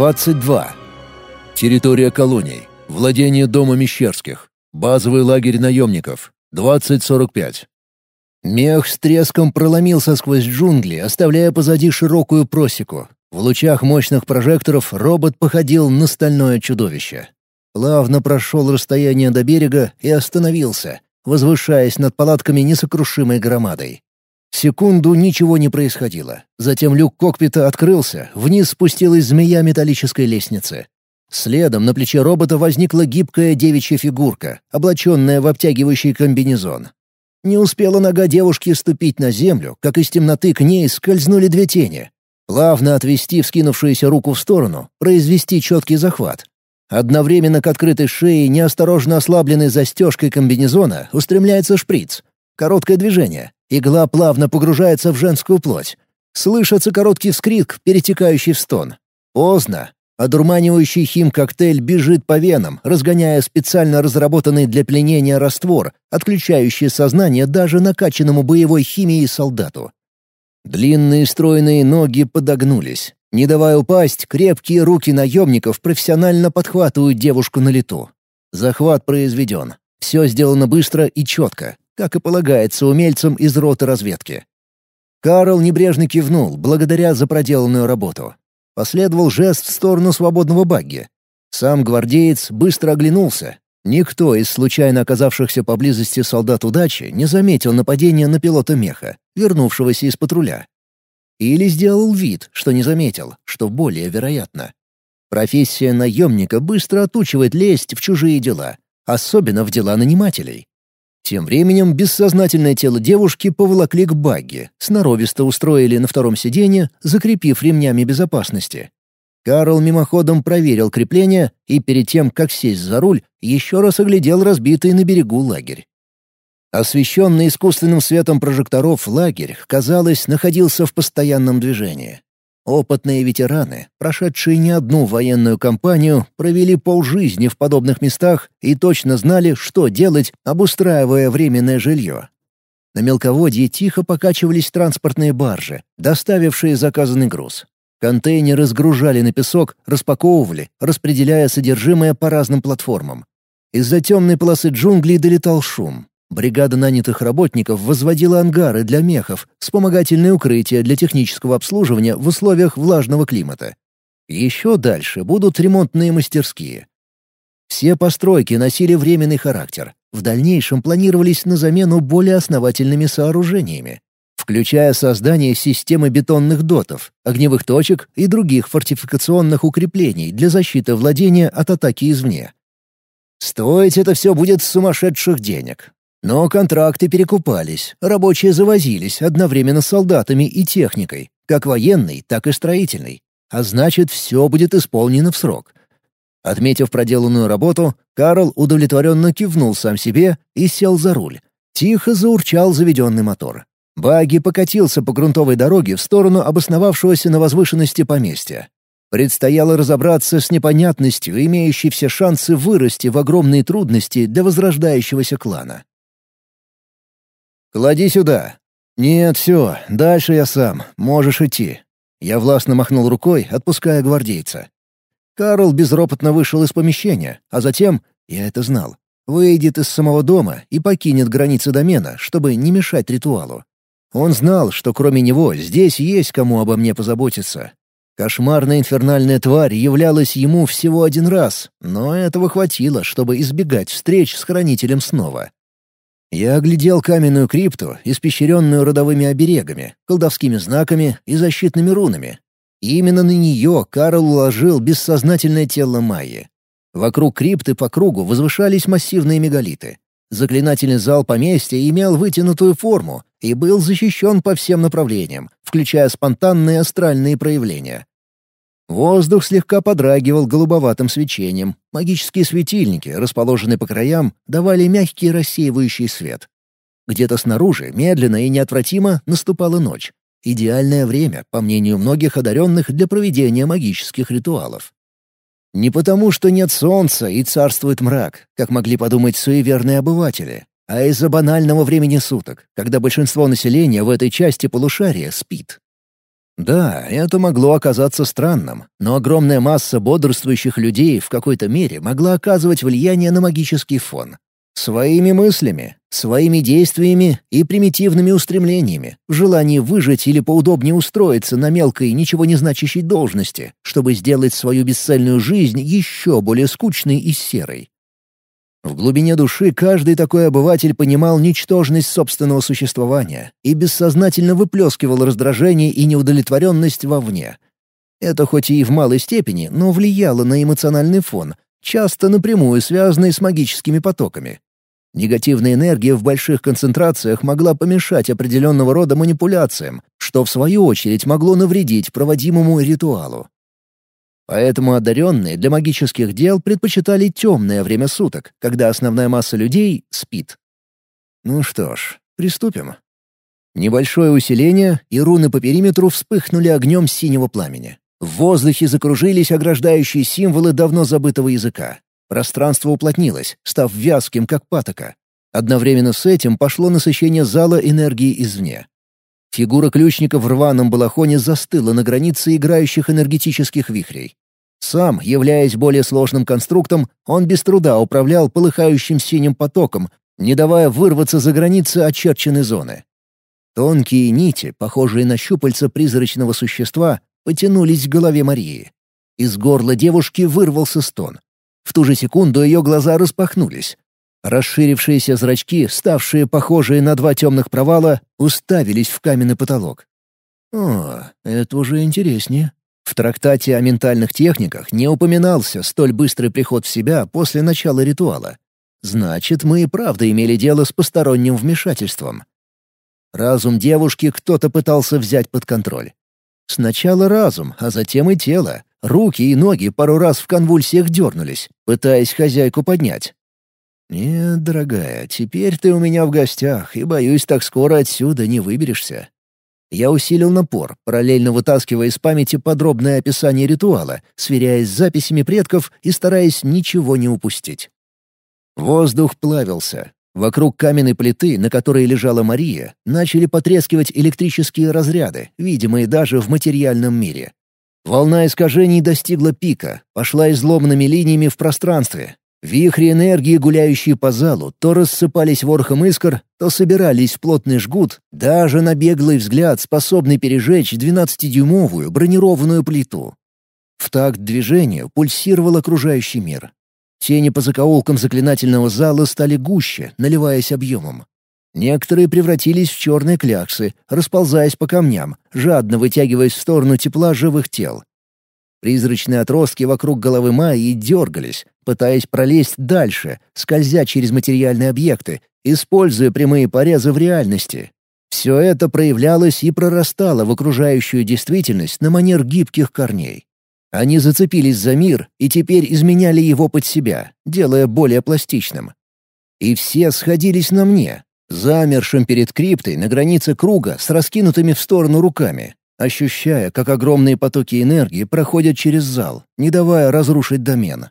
22. Территория колоний. Владение дома Мещерских. Базовый лагерь наемников. 2045. Мех с треском проломился сквозь джунгли, оставляя позади широкую просеку. В лучах мощных прожекторов робот походил на стальное чудовище. Плавно прошел расстояние до берега и остановился, возвышаясь над палатками несокрушимой громадой. Секунду ничего не происходило. Затем люк кокпита открылся, вниз спустилась змея металлической лестницы. Следом на плече робота возникла гибкая девичья фигурка, облаченная в обтягивающий комбинезон. Не успела нога девушки ступить на землю, как из темноты к ней скользнули две тени. Плавно отвести вскинувшуюся руку в сторону, произвести четкий захват. Одновременно к открытой шее, неосторожно ослабленной застежкой комбинезона, устремляется шприц. Короткое движение. Игла плавно погружается в женскую плоть. Слышится короткий вскрик, перетекающий в стон. Поздно. Одурманивающий хим-коктейль бежит по венам, разгоняя специально разработанный для пленения раствор, отключающий сознание даже накачанному боевой химией солдату. Длинные стройные ноги подогнулись. Не давая упасть, крепкие руки наемников профессионально подхватывают девушку на лету. Захват произведен. Все сделано быстро и четко, как и полагается умельцам из роты разведки. Карл небрежно кивнул, благодаря за проделанную работу. Последовал жест в сторону свободного багги. Сам гвардеец быстро оглянулся. Никто из случайно оказавшихся поблизости солдат удачи не заметил нападения на пилота меха, вернувшегося из патруля. Или сделал вид, что не заметил, что более вероятно. Профессия наемника быстро отучивает лезть в чужие дела, особенно в дела нанимателей. Тем временем бессознательное тело девушки поволокли к багги, сноровисто устроили на втором сиденье, закрепив ремнями безопасности. Карл мимоходом проверил крепление и перед тем, как сесть за руль, еще раз оглядел разбитый на берегу лагерь. Освещенный искусственным светом прожекторов лагерь, казалось, находился в постоянном движении. Опытные ветераны, прошедшие не одну военную кампанию, провели полжизни в подобных местах и точно знали, что делать, обустраивая временное жилье. На мелководье тихо покачивались транспортные баржи, доставившие заказанный груз. Контейнеры сгружали на песок, распаковывали, распределяя содержимое по разным платформам. Из-за темной полосы джунглей долетал шум. Бригада нанятых работников возводила ангары для мехов, вспомогательные укрытия для технического обслуживания в условиях влажного климата. Еще дальше будут ремонтные мастерские. Все постройки носили временный характер. В дальнейшем планировались на замену более основательными сооружениями, включая создание системы бетонных дотов, огневых точек и других фортификационных укреплений для защиты владения от атаки извне. Стоить это все будет сумасшедших денег, но контракты перекупались, рабочие завозились одновременно с солдатами и техникой, как военной, так и строительной. А значит, все будет исполнено в срок. Отметив проделанную работу, Карл удовлетворенно кивнул сам себе и сел за руль. Тихо заурчал заведенный мотор. Баги покатился по грунтовой дороге в сторону обосновавшегося на возвышенности поместья. Предстояло разобраться с непонятностью, имеющей все шансы вырасти в огромные трудности для возрождающегося клана. «Клади сюда». «Нет, все, дальше я сам, можешь идти». Я властно махнул рукой, отпуская гвардейца. Карл безропотно вышел из помещения, а затем, я это знал, выйдет из самого дома и покинет границы домена, чтобы не мешать ритуалу. Он знал, что кроме него здесь есть кому обо мне позаботиться. Кошмарная инфернальная тварь являлась ему всего один раз, но этого хватило, чтобы избегать встреч с Хранителем снова. Я оглядел каменную крипту, испещренную родовыми оберегами, колдовскими знаками и защитными рунами. И именно на нее Карл уложил бессознательное тело Майи. Вокруг крипты по кругу возвышались массивные мегалиты. Заклинательный зал поместья имел вытянутую форму и был защищен по всем направлениям, включая спонтанные астральные проявления. Воздух слегка подрагивал голубоватым свечением. Магические светильники, расположенные по краям, давали мягкий рассеивающий свет. Где-то снаружи, медленно и неотвратимо, наступала ночь. Идеальное время, по мнению многих одаренных, для проведения магических ритуалов. Не потому, что нет солнца и царствует мрак, как могли подумать суеверные обыватели, а из-за банального времени суток, когда большинство населения в этой части полушария спит. Да, это могло оказаться странным, но огромная масса бодрствующих людей в какой-то мере могла оказывать влияние на магический фон. Своими мыслями, своими действиями и примитивными устремлениями, в выжить или поудобнее устроиться на мелкой, ничего не значащей должности, чтобы сделать свою бесцельную жизнь еще более скучной и серой. В глубине души каждый такой обыватель понимал ничтожность собственного существования и бессознательно выплескивал раздражение и неудовлетворенность вовне. Это хоть и в малой степени, но влияло на эмоциональный фон, часто напрямую связанный с магическими потоками. Негативная энергия в больших концентрациях могла помешать определенного рода манипуляциям, что в свою очередь могло навредить проводимому ритуалу. Поэтому одаренные для магических дел предпочитали темное время суток, когда основная масса людей спит. Ну что ж, приступим. Небольшое усиление, и руны по периметру вспыхнули огнем синего пламени. В воздухе закружились ограждающие символы давно забытого языка. Пространство уплотнилось, став вязким, как патока. Одновременно с этим пошло насыщение зала энергии извне. Фигура ключника в рваном балахоне застыла на границе играющих энергетических вихрей. Сам, являясь более сложным конструктом, он без труда управлял полыхающим синим потоком, не давая вырваться за границы очерченной зоны. Тонкие нити, похожие на щупальца призрачного существа, потянулись к голове Марии. Из горла девушки вырвался стон. В ту же секунду ее глаза распахнулись. Расширившиеся зрачки, ставшие похожие на два темных провала, уставились в каменный потолок. «О, это уже интереснее», в трактате о ментальных техниках не упоминался столь быстрый приход в себя после начала ритуала. Значит, мы и правда имели дело с посторонним вмешательством. Разум девушки кто-то пытался взять под контроль. Сначала разум, а затем и тело. Руки и ноги пару раз в конвульсиях дернулись, пытаясь хозяйку поднять. «Нет, дорогая, теперь ты у меня в гостях, и, боюсь, так скоро отсюда не выберешься. Я усилил напор, параллельно вытаскивая из памяти подробное описание ритуала, сверяясь с записями предков и стараясь ничего не упустить. Воздух плавился. Вокруг каменной плиты, на которой лежала Мария, начали потрескивать электрические разряды, видимые даже в материальном мире. Волна искажений достигла пика, пошла изломанными линиями в пространстве, Вихри энергии, гуляющие по залу, то рассыпались ворохом искр, то собирались в плотный жгут, даже на беглый взгляд способный пережечь двенадцатидюймовую бронированную плиту. В такт движению пульсировал окружающий мир. Тени по закоулкам заклинательного зала стали гуще, наливаясь объемом. Некоторые превратились в черные кляксы, расползаясь по камням, жадно вытягиваясь в сторону тепла живых тел. Призрачные отростки вокруг головы Майи дергались, пытаясь пролезть дальше, скользя через материальные объекты, используя прямые порезы в реальности. Все это проявлялось и прорастало в окружающую действительность на манер гибких корней. Они зацепились за мир и теперь изменяли его под себя, делая более пластичным. И все сходились на мне, замершим перед криптой на границе круга с раскинутыми в сторону руками, ощущая, как огромные потоки энергии проходят через зал, не давая разрушить домен.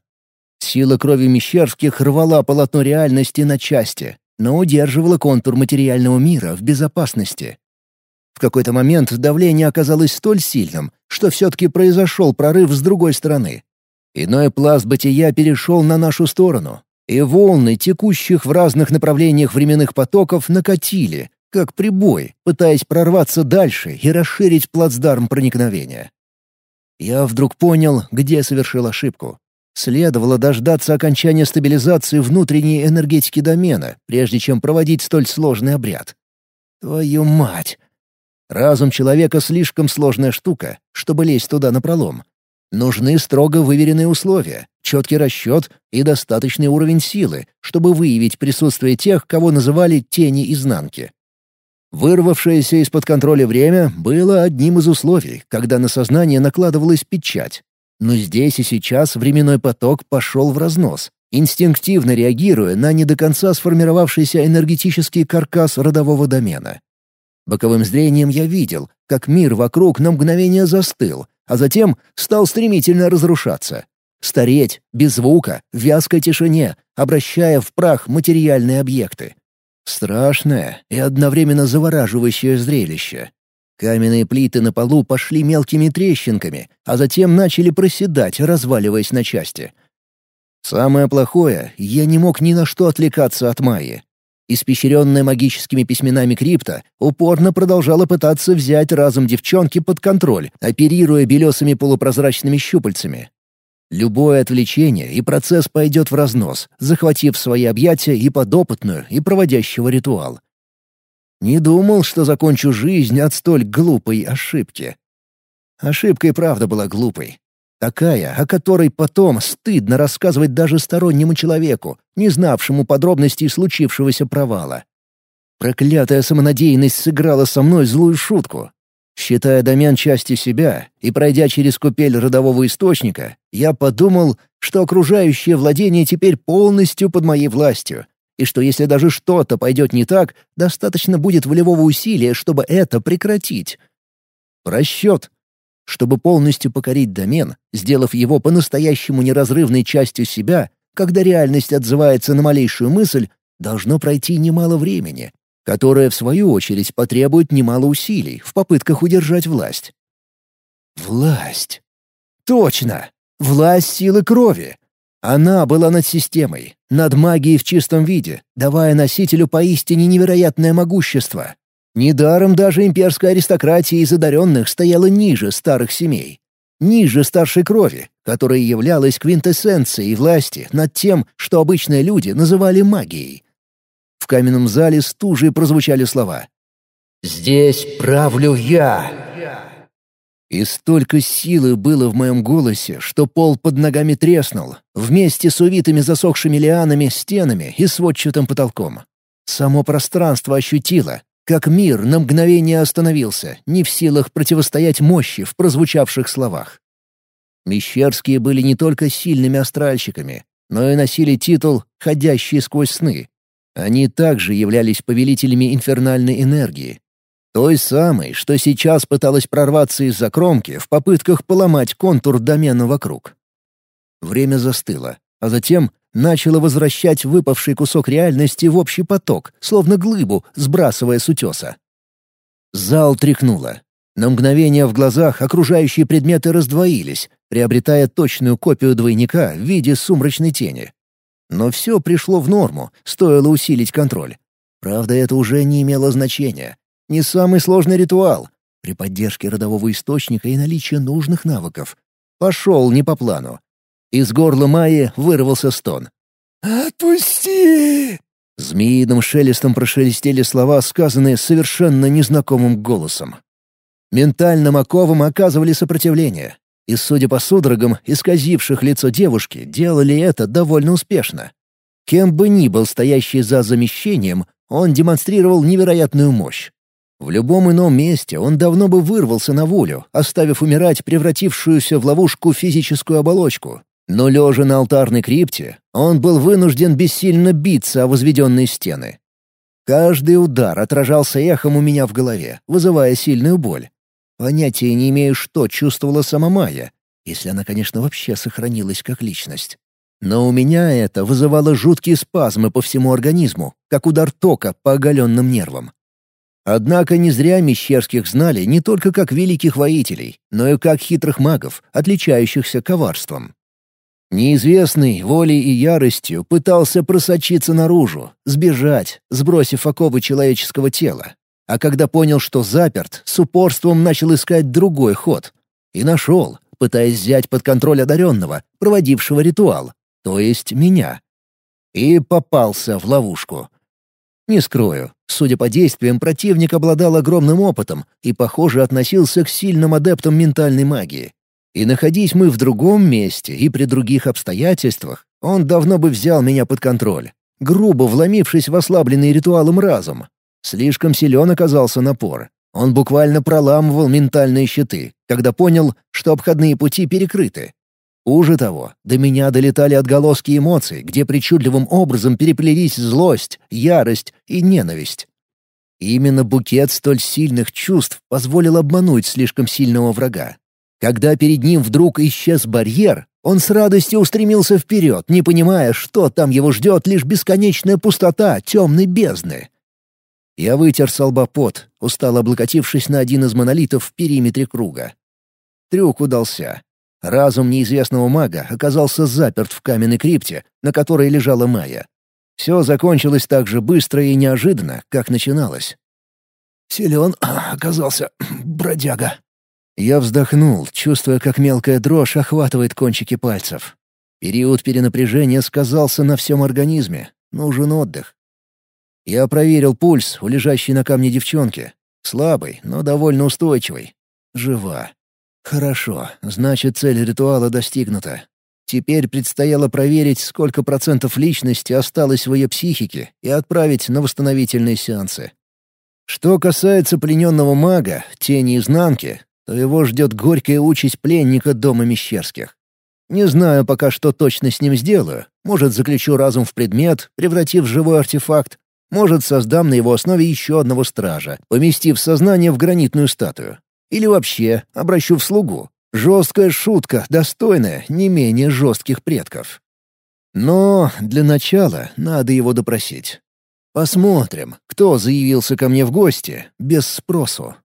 Сила крови Мещерских рвала полотно реальности на части, но удерживала контур материального мира в безопасности. В какой-то момент давление оказалось столь сильным, что все-таки произошел прорыв с другой стороны. Иной пласт бытия перешел на нашу сторону, и волны текущих в разных направлениях временных потоков накатили, как прибой, пытаясь прорваться дальше и расширить плацдарм проникновения. Я вдруг понял, где совершил ошибку. Следовало дождаться окончания стабилизации внутренней энергетики домена, прежде чем проводить столь сложный обряд. Твою мать! Разум человека слишком сложная штука, чтобы лезть туда напролом. Нужны строго выверенные условия, четкий расчет и достаточный уровень силы, чтобы выявить присутствие тех, кого называли «тени изнанки». Вырвавшееся из-под контроля время было одним из условий, когда на сознание накладывалась печать. Но здесь и сейчас временной поток пошел в разнос, инстинктивно реагируя на не до конца сформировавшийся энергетический каркас родового домена. Боковым зрением я видел, как мир вокруг на мгновение застыл, а затем стал стремительно разрушаться. Стареть, без звука, в вязкой тишине, обращая в прах материальные объекты. Страшное и одновременно завораживающее зрелище. Каменные плиты на полу пошли мелкими трещинками, а затем начали проседать, разваливаясь на части. Самое плохое, я не мог ни на что отвлекаться от Майи. Испещренная магическими письменами крипта упорно продолжала пытаться взять разум девчонки под контроль, оперируя белесыми полупрозрачными щупальцами. Любое отвлечение, и процесс пойдет в разнос, захватив свои объятия и подопытную, и проводящего ритуал. Не думал, что закончу жизнь от столь глупой ошибки. Ошибка и правда была глупой. Такая, о которой потом стыдно рассказывать даже стороннему человеку, не знавшему подробностей случившегося провала. Проклятая самонадеянность сыграла со мной злую шутку. Считая домен частью себя и пройдя через купель родового источника, я подумал, что окружающее владение теперь полностью под моей властью, и что если даже что-то пойдет не так, достаточно будет волевого усилия, чтобы это прекратить. Расчет. Чтобы полностью покорить домен, сделав его по-настоящему неразрывной частью себя, когда реальность отзывается на малейшую мысль, должно пройти немало времени, которая, в свою очередь, потребует немало усилий в попытках удержать власть. Власть. Точно! Власть силы крови. Она была над системой, над магией в чистом виде, давая носителю поистине невероятное могущество. Недаром даже имперская аристократия из одаренных стояла ниже старых семей. Ниже старшей крови, которая являлась квинтэссенцией власти над тем, что обычные люди называли магией каменном зале стужей прозвучали слова. «Здесь правлю я!» И столько силы было в моем голосе, что пол под ногами треснул, вместе с увитыми засохшими лианами стенами и сводчатым потолком. Само пространство ощутило, как мир на мгновение остановился, не в силах противостоять мощи в прозвучавших словах. Мещерские были не только сильными астральщиками, но и носили титул «ходящие сквозь сны», они также являлись повелителями инфернальной энергии. Той самой, что сейчас пыталась прорваться из-за кромки в попытках поломать контур домена вокруг. Время застыло, а затем начало возвращать выпавший кусок реальности в общий поток, словно глыбу, сбрасывая с утеса. Зал тряхнуло. На мгновение в глазах окружающие предметы раздвоились, приобретая точную копию двойника в виде сумрачной тени. Но все пришло в норму, стоило усилить контроль. Правда, это уже не имело значения. Не самый сложный ритуал. При поддержке родового источника и наличии нужных навыков. Пошел не по плану. Из горла Майи вырвался стон. «Отпусти!» Змеиным шелестом прошелестели слова, сказанные совершенно незнакомым голосом. Ментальным оковам оказывали сопротивление, и, судя по судорогам, исказивших лицо девушки, делали это довольно успешно. Кем бы ни был стоящий за замещением, он демонстрировал невероятную мощь. В любом ином месте он давно бы вырвался на волю, оставив умирать превратившуюся в ловушку физическую оболочку. Но лежа на алтарной крипте, он был вынужден бессильно биться о возведенные стены. Каждый удар отражался эхом у меня в голове, вызывая сильную боль. Понятия не имею, что чувствовала сама Майя, если она, конечно, вообще сохранилась как личность. Но у меня это вызывало жуткие спазмы по всему организму, как удар тока по оголенным нервам. Однако не зря Мещерских знали не только как великих воителей, но и как хитрых магов, отличающихся коварством. Неизвестный волей и яростью пытался просочиться наружу, сбежать, сбросив оковы человеческого тела, а когда понял, что заперт, с упорством начал искать другой ход. И нашел, пытаясь взять под контроль одаренного, проводившего ритуал, то есть меня. И попался в ловушку. Не скрою, судя по действиям, противник обладал огромным опытом и, похоже, относился к сильным адептам ментальной магии. И находись мы в другом месте и при других обстоятельствах, он давно бы взял меня под контроль, грубо вломившись в ослабленный ритуалом разум, Слишком силен оказался напор. Он буквально проламывал ментальные щиты, когда понял, что обходные пути перекрыты. Уже того, до меня долетали отголоски эмоций, где причудливым образом переплелись злость, ярость и ненависть. именно букет столь сильных чувств позволил обмануть слишком сильного врага. Когда перед ним вдруг исчез барьер, он с радостью устремился вперед, не понимая, что там его ждет лишь бесконечная пустота темной бездны. Я вытер с лба пот, устало облокотившись на один из монолитов в периметре круга. Трюк удался. Разум неизвестного мага оказался заперт в каменной крипте, на которой лежала Майя. Все закончилось так же быстро и неожиданно, как начиналось. Силен оказался бродяга. Я вздохнул, чувствуя, как мелкая дрожь охватывает кончики пальцев. Период перенапряжения сказался на всем организме. Нужен отдых. Я проверил пульс у лежащей на камне девчонки. Слабый, но довольно устойчивый. Жива. Хорошо, значит, цель ритуала достигнута. Теперь предстояло проверить, сколько процентов личности осталось в ее психике и отправить на восстановительные сеансы. Что касается плененного мага, тени изнанки, то его ждет горькая участь пленника дома Мещерских. Не знаю пока, что точно с ним сделаю. Может, заключу разум в предмет, превратив в живой артефакт. Может, создам на его основе еще одного стража, поместив сознание в гранитную статую. Или вообще обращу в слугу. Жесткая шутка, достойная не менее жестких предков. Но для начала надо его допросить. Посмотрим, кто заявился ко мне в гости без спросу.